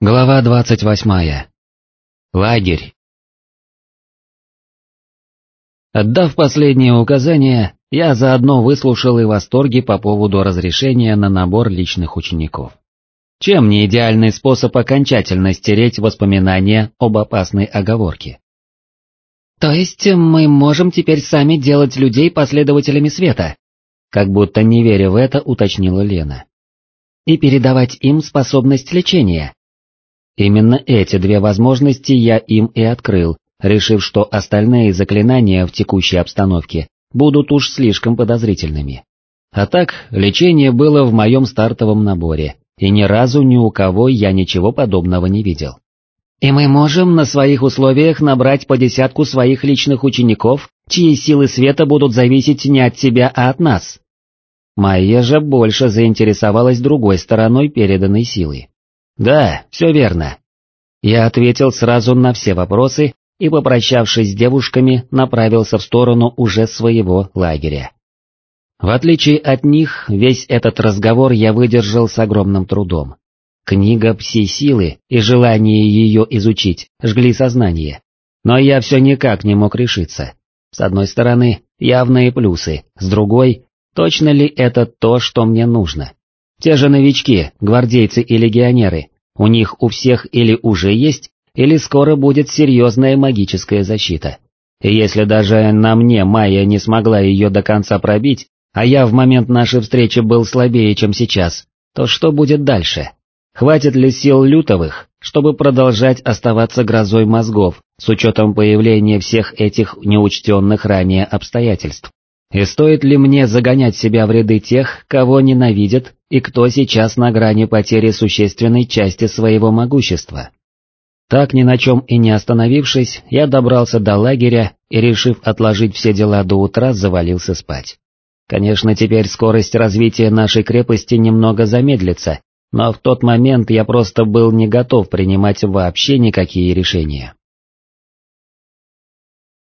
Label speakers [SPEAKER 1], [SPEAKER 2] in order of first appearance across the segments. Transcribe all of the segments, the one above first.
[SPEAKER 1] Глава двадцать восьмая. Лагерь. Отдав последнее указание, я заодно выслушал и восторги по поводу разрешения на набор личных учеников. Чем не идеальный способ окончательно стереть воспоминания об опасной оговорке?
[SPEAKER 2] То есть мы можем теперь сами делать людей последователями света?
[SPEAKER 1] Как будто не веря в это, уточнила Лена.
[SPEAKER 2] И передавать им способность лечения.
[SPEAKER 1] Именно эти две возможности я им и открыл, решив, что остальные заклинания в текущей обстановке будут уж слишком подозрительными. А так, лечение было в моем стартовом наборе, и ни разу ни у кого я ничего подобного не видел.
[SPEAKER 2] И мы можем на своих условиях набрать по десятку своих личных учеников, чьи силы света будут зависеть не от тебя, а от нас.
[SPEAKER 1] Майя же больше заинтересовалась другой стороной переданной силы. Да, все верно. Я ответил сразу на все вопросы и, попрощавшись с девушками, направился в сторону уже своего лагеря. В отличие от них, весь этот разговор я выдержал с огромным трудом. Книга пси-силы и желание ее изучить жгли сознание, но я все никак не мог решиться. С одной стороны, явные плюсы, с другой, точно ли это то, что мне нужно? Те же новички, гвардейцы и легионеры, у них у всех или уже есть, или скоро будет серьезная магическая защита. И если даже на мне Майя не смогла ее до конца пробить, а я в момент нашей встречи был слабее, чем сейчас, то что будет дальше? Хватит ли сил лютовых, чтобы продолжать оставаться грозой мозгов, с учетом появления всех этих неучтенных ранее обстоятельств? И стоит ли мне загонять себя в ряды тех, кого ненавидят и кто сейчас на грани потери существенной части своего могущества? Так ни на чем и не остановившись, я добрался до лагеря и, решив отложить все дела до утра, завалился спать. Конечно, теперь скорость развития нашей крепости немного замедлится, но в тот момент я просто был не готов принимать вообще никакие решения.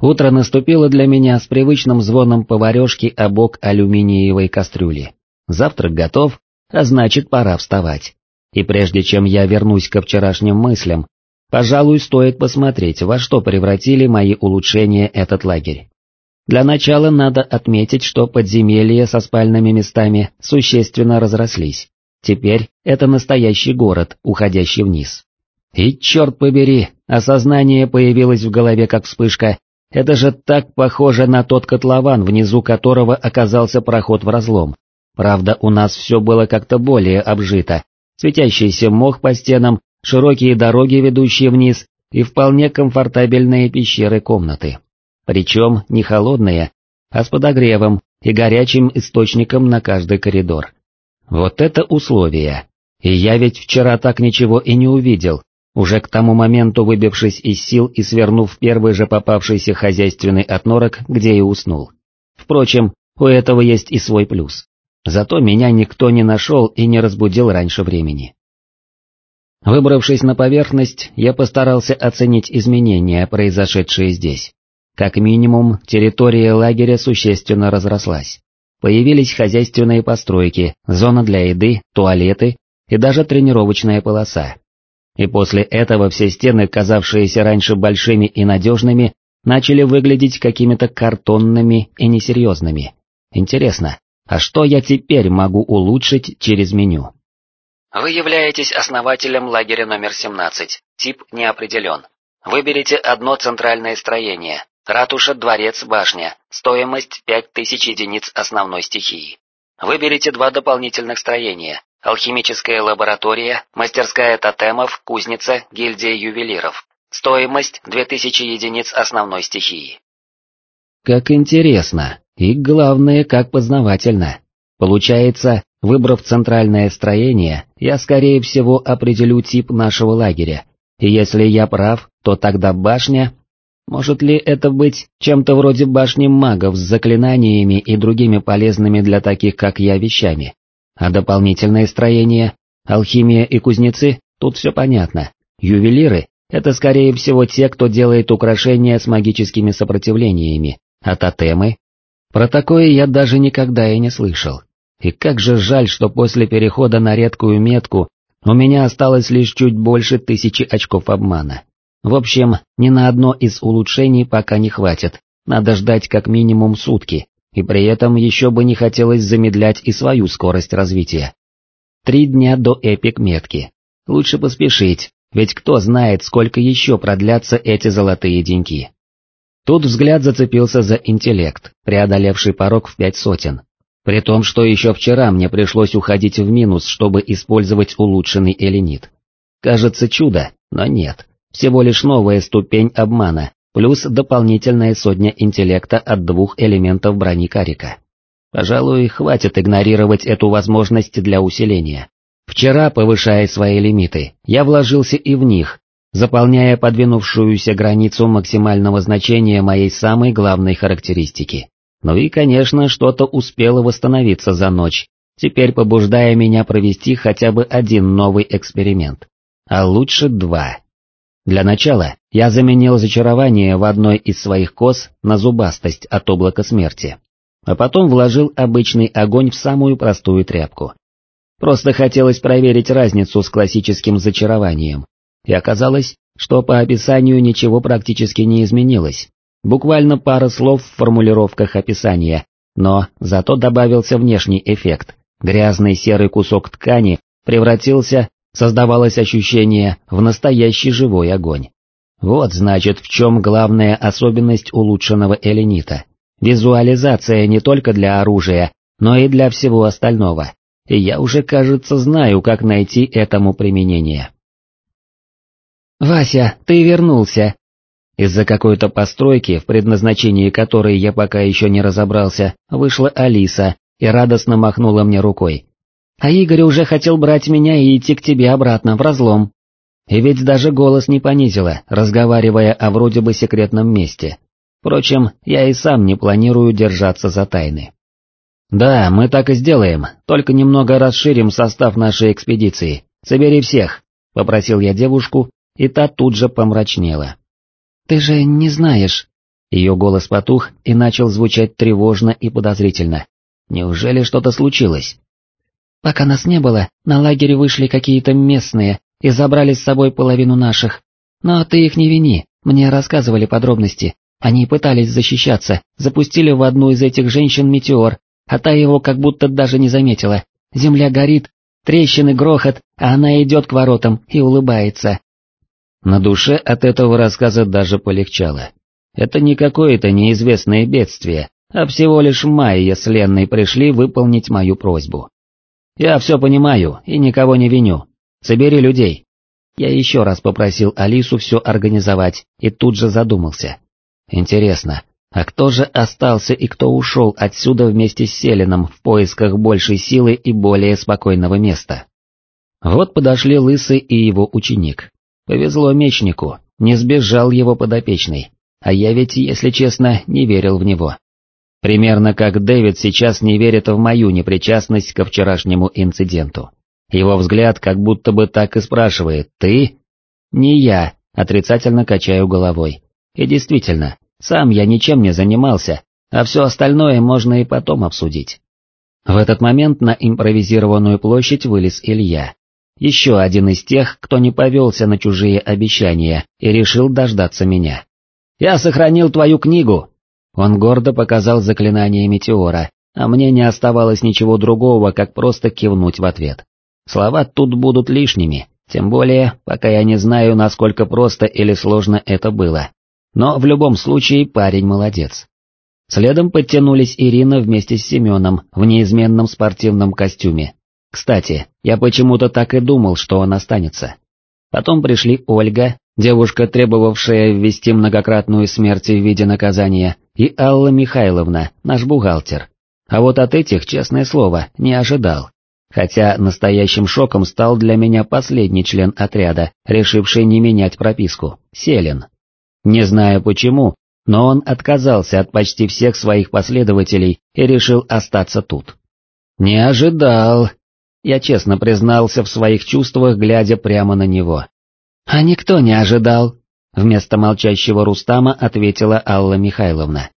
[SPEAKER 1] Утро наступило для меня с привычным звоном поварешки о бок алюминиевой кастрюли. Завтрак готов, а значит пора вставать. И прежде чем я вернусь ко вчерашним мыслям, пожалуй, стоит посмотреть, во что превратили мои улучшения этот лагерь. Для начала надо отметить, что подземелья со спальными местами существенно разрослись. Теперь это настоящий город, уходящий вниз. И черт побери, осознание появилось в голове как вспышка, это же так похоже на тот котлован, внизу которого оказался проход в разлом. Правда, у нас все было как-то более обжито. Светящийся мох по стенам, широкие дороги, ведущие вниз, и вполне комфортабельные пещеры-комнаты. Причем не холодные, а с подогревом и горячим источником на каждый коридор. Вот это условия. И я ведь вчера так ничего и не увидел, уже к тому моменту выбившись из сил и свернув первый же попавшийся хозяйственный отнорок, где и уснул. Впрочем, у этого есть и свой плюс. Зато меня никто не нашел и не разбудил раньше времени. Выбравшись на поверхность, я постарался оценить изменения, произошедшие здесь. Как минимум, территория лагеря существенно разрослась. Появились хозяйственные постройки, зона для еды, туалеты и даже тренировочная полоса. И после этого все стены, казавшиеся раньше большими и надежными, начали выглядеть какими-то картонными и несерьезными. Интересно, а что я теперь могу улучшить через меню?
[SPEAKER 3] Вы являетесь основателем лагеря номер 17, тип не определен. Выберите одно центральное строение, ратуша, дворец, башня, стоимость 5000 единиц основной стихии. Выберите два дополнительных строения, Алхимическая лаборатория, мастерская тотемов, кузница, гильдия ювелиров. Стоимость 2000 единиц основной стихии.
[SPEAKER 1] Как интересно, и главное, как познавательно. Получается, выбрав центральное строение, я скорее всего определю тип нашего лагеря. И если я прав, то тогда башня... Может ли это быть чем-то вроде башни магов с заклинаниями и другими полезными для таких как я вещами? А дополнительное строение, алхимия и кузнецы, тут все понятно. Ювелиры — это скорее всего те, кто делает украшения с магическими сопротивлениями, а тотемы? Про такое я даже никогда и не слышал. И как же жаль, что после перехода на редкую метку У меня осталось лишь чуть больше тысячи очков обмана. В общем, ни на одно из улучшений пока не хватит, надо ждать как минимум сутки, и при этом еще бы не хотелось замедлять и свою скорость развития. Три дня до эпик-метки. Лучше поспешить, ведь кто знает, сколько еще продлятся эти золотые деньки. Тут взгляд зацепился за интеллект, преодолевший порог в пять сотен. При том, что еще вчера мне пришлось уходить в минус, чтобы использовать улучшенный эленит. Кажется чудо, но нет. Всего лишь новая ступень обмана, плюс дополнительная сотня интеллекта от двух элементов брони Карика. Пожалуй, хватит игнорировать эту возможность для усиления. Вчера, повышая свои лимиты, я вложился и в них, заполняя подвинувшуюся границу максимального значения моей самой главной характеристики. Ну и, конечно, что-то успело восстановиться за ночь, теперь побуждая меня провести хотя бы один новый эксперимент. А лучше два. Для начала я заменил зачарование в одной из своих кос на зубастость от облака смерти, а потом вложил обычный огонь в самую простую тряпку. Просто хотелось проверить разницу с классическим зачарованием, и оказалось, что по описанию ничего практически не изменилось, буквально пара слов в формулировках описания, но зато добавился внешний эффект, грязный серый кусок ткани превратился, создавалось ощущение, в настоящий живой огонь. Вот значит в чем главная особенность улучшенного эленита. Визуализация не только для оружия, но и для всего остального, и я уже, кажется, знаю, как найти этому применение.
[SPEAKER 2] «Вася, ты вернулся!»
[SPEAKER 1] Из-за какой-то постройки, в предназначении которой я пока еще не разобрался, вышла Алиса и радостно махнула мне рукой.
[SPEAKER 2] «А Игорь уже хотел брать меня и идти к тебе обратно, в разлом».
[SPEAKER 1] И ведь даже голос не понизила, разговаривая о вроде бы секретном месте. Впрочем, я и сам не планирую держаться за тайны. «Да, мы так и сделаем, только немного расширим состав нашей экспедиции. Собери всех», — попросил я девушку, и та тут же помрачнела.
[SPEAKER 2] «Ты же не знаешь...»
[SPEAKER 1] Ее голос потух и начал звучать тревожно и подозрительно. Неужели что-то случилось?
[SPEAKER 2] «Пока нас не было, на лагере вышли какие-то местные и забрали с собой половину наших. Но ты их не вини, мне рассказывали подробности. Они пытались защищаться, запустили в одну из этих женщин метеор, а та его как будто даже не заметила. Земля горит, трещины грохот, а она идет к воротам и улыбается.
[SPEAKER 1] На душе от этого рассказа даже полегчало. Это не какое-то неизвестное бедствие, а всего лишь Майя с Ленной пришли выполнить мою просьбу. Я все понимаю и никого не виню. Собери людей. Я еще раз попросил Алису все организовать и тут же задумался. Интересно, а кто же остался и кто ушел отсюда вместе с Селином в поисках большей силы и более спокойного места? Вот подошли Лысый и его ученик. Повезло мечнику, не сбежал его подопечный, а я ведь, если честно, не верил в него. Примерно как Дэвид сейчас не верит в мою непричастность ко вчерашнему инциденту. Его взгляд как будто бы так и спрашивает «Ты?» «Не я», отрицательно качаю головой. И действительно, сам я ничем не занимался, а все остальное можно и потом обсудить. В этот момент на импровизированную площадь вылез Илья. Еще один из тех, кто не повелся на чужие обещания и решил дождаться меня. «Я сохранил твою книгу!» Он гордо показал заклинание метеора, а мне не оставалось ничего другого, как просто кивнуть в ответ. Слова тут будут лишними, тем более, пока я не знаю, насколько просто или сложно это было. Но в любом случае парень молодец. Следом подтянулись Ирина вместе с Семеном в неизменном спортивном костюме, кстати, я почему-то так и думал, что он останется. Потом пришли Ольга, девушка, требовавшая ввести многократную смерть в виде наказания, и Алла Михайловна, наш бухгалтер. А вот от этих, честное слово, не ожидал. Хотя настоящим шоком стал для меня последний член отряда, решивший не менять прописку, Селин. Не знаю почему, но он отказался от почти всех своих последователей и решил остаться тут. «Не ожидал», я честно признался в своих чувствах, глядя прямо на него.
[SPEAKER 2] «А никто не ожидал», —
[SPEAKER 1] вместо молчащего Рустама ответила Алла Михайловна.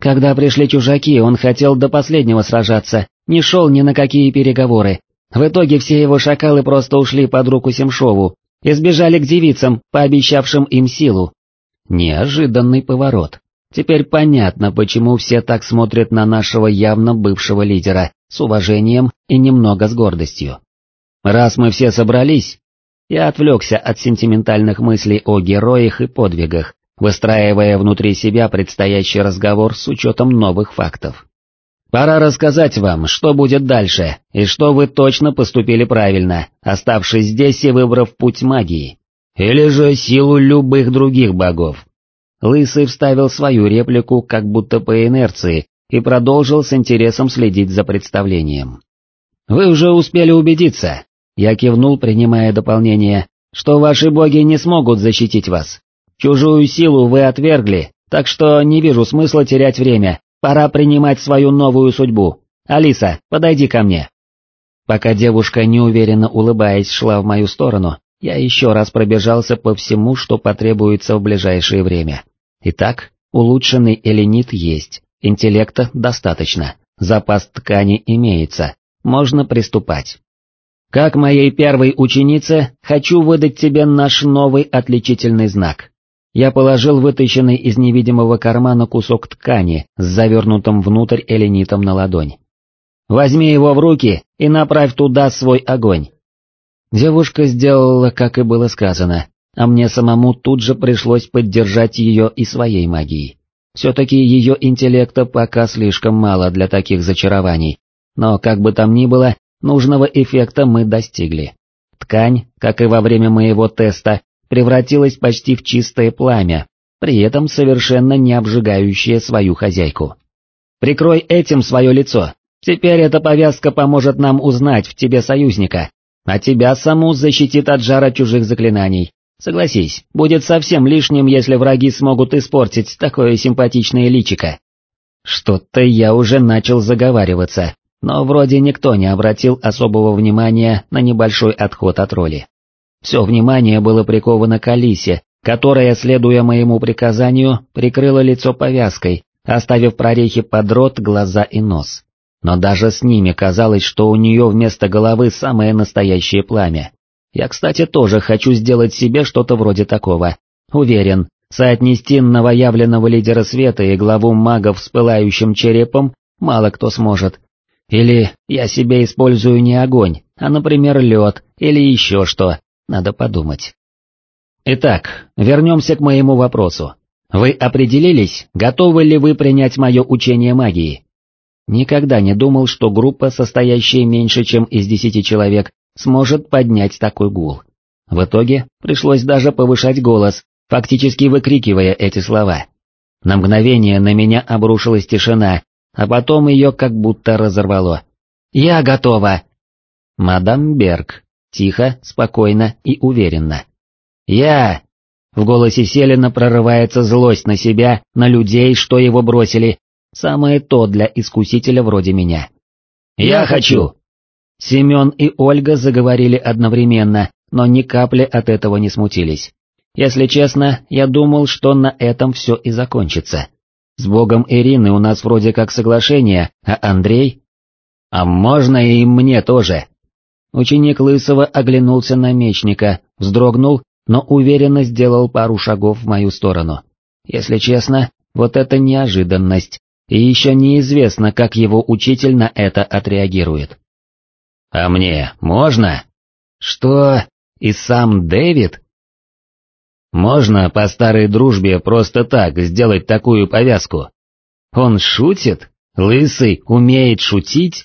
[SPEAKER 2] «Когда пришли чужаки, он хотел до последнего сражаться, не шел ни на какие переговоры, В итоге все его шакалы просто ушли под руку Семшову и сбежали к девицам, пообещавшим им силу.
[SPEAKER 1] Неожиданный поворот. Теперь понятно, почему все так смотрят на нашего явно бывшего лидера, с уважением и немного с гордостью. Раз мы все собрались, я отвлекся от сентиментальных мыслей о героях и подвигах, выстраивая внутри себя предстоящий разговор с учетом новых фактов. Пора рассказать вам, что будет дальше, и что вы точно поступили правильно, оставшись здесь и выбрав путь магии. Или же силу любых других богов. Лысый вставил свою реплику как будто по инерции и продолжил с интересом следить за представлением. Вы уже успели убедиться, я кивнул, принимая дополнение, что ваши боги не смогут защитить вас. Чужую силу вы отвергли, так что не вижу смысла терять время, пора принимать свою новую судьбу. Алиса, подойди ко мне. Пока девушка, неуверенно улыбаясь, шла в мою сторону, я еще раз пробежался по всему, что потребуется в ближайшее время. Итак, улучшенный эленит есть, интеллекта достаточно, запас ткани имеется, можно приступать. Как моей первой ученице, хочу выдать тебе наш новый отличительный знак. Я положил вытащенный из невидимого кармана кусок ткани с завернутым внутрь эленитом на ладонь. Возьми его в руки и направь туда свой огонь. Девушка сделала, как и было сказано, а мне самому тут же пришлось поддержать ее и своей магией. Все-таки ее интеллекта пока слишком мало для таких зачарований, но как бы там ни было, Нужного эффекта мы достигли. Ткань, как и во время моего теста, превратилась почти в чистое пламя, при этом совершенно не обжигающее свою хозяйку. «Прикрой этим свое лицо, теперь эта повязка поможет нам узнать в тебе союзника, а тебя саму защитит от жара чужих заклинаний. Согласись, будет совсем лишним, если враги смогут испортить такое симпатичное личико». Что-то я уже начал заговариваться, но вроде никто не обратил особого внимания на небольшой отход от роли. Все внимание было приковано к Алисе, которая, следуя моему приказанию, прикрыла лицо повязкой, оставив прорехи под рот, глаза и нос. Но даже с ними казалось, что у нее вместо головы самое настоящее пламя. Я, кстати, тоже хочу сделать себе что-то вроде такого. Уверен, соотнести новоявленного лидера света и главу магов с пылающим черепом мало кто сможет, или я себе использую не огонь, а, например, лед, или еще что, надо подумать. Итак, вернемся к моему вопросу. Вы определились, готовы ли вы принять мое учение магии? Никогда не думал, что группа, состоящая меньше чем из десяти человек, сможет поднять такой гул. В итоге пришлось даже повышать голос, фактически выкрикивая эти слова. На мгновение на меня обрушилась тишина, а потом ее как будто разорвало. «Я готова!» Мадам Берг, тихо, спокойно и уверенно. «Я!» В голосе Селина прорывается злость на себя, на людей, что его бросили. Самое то для искусителя вроде меня. «Я хочу!» Семен и Ольга заговорили одновременно, но ни капли от этого не смутились. Если честно, я думал, что на этом все и закончится. С богом Ирины у нас вроде как соглашение, а Андрей? А можно и мне тоже. Ученик Лысого оглянулся на мечника, вздрогнул, но уверенно сделал пару шагов в мою сторону. Если честно, вот это неожиданность, и еще неизвестно, как его учитель на это отреагирует. «А мне можно?» «Что? И сам Дэвид?» Можно по старой дружбе просто так сделать такую повязку? Он шутит? Лысый умеет шутить?